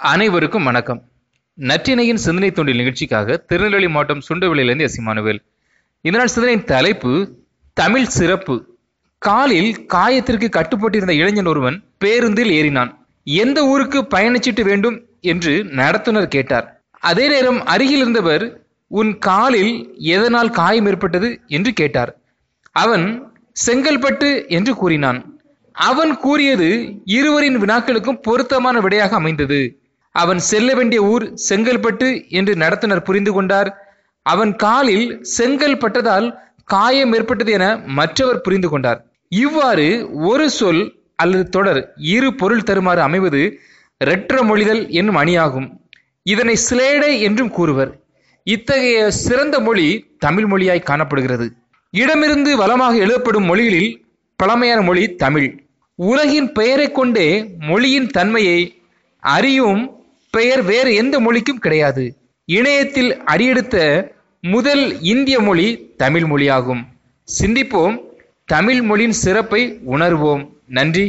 அனைவருக்கும் வணக்கம். நற்றினையின் சிந்தனை தொண்டில் நிகழ்ச்சிக்காக திருநெல்வேலி மாவட்டம் சுண்டவெளியிலிருந்து எஸ் இமானுவேல் இந்த நாள் சிந்தனையின் தலைப்பு தமிழ் சிறப்பு. காலில் காயத்திற்கு கட்டுப்பட்டிருந்த இளைஞன் ஒருவன் பேருந்தில் ஏறினான். எந்த ஊருக்கு பயணிச்சிட்டு வேண்டும் என்று நடத்துனர் கேட்டார். அதே நேரம் அருகில் இருந்தவர் உன் காலில் எதனால் காயம் ஏற்பட்டது? என்று கேட்டார். அவன் செங்கல்பட்டு என்று கூறினான். அவன் கூறியது இருவரின் வினாக்களுக்கும் பொருத்தமான விடையாக அமைந்தது. அவன் செல்ல வேண்டிய ஊர் செங்கல்பட்டு என்று நடத்துனர் புரிந்து கொண்டார். அவன் காலில் செங்கல் பட்டதால் காயம் ஏற்பட்டது என மற்றவர் புரிந்து கொண்டார். இவ்வாறு ஒரு சொல் அல்லது தொடர் இரு பொருள் தருமாறு அமைவது ரெற்ற மொழிதல் என்னும் அணியாகும். இதனை சிலேடை என்றும் கூறுவர். இத்தகைய சிறந்த மொழி தமிழ் மொழியாய் காணப்படுகிறது. இடமிருந்து வளமாக எழுதப்படும் மொழிகளில் பழமையான மொழி தமிழ். உலகின் பெயரை கொண்டே மொழியின் தன்மையை அறியும் பெயர் வேறு எந்த மொழிக்கும் கிடையாது. இணையத்தில் அடியெடுத்த முதல் இந்திய மொழி தமிழ் மொழியாகும். சிந்திப்போம். தமிழ் மொழியின் சிறப்பை உணர்வோம். நன்றி.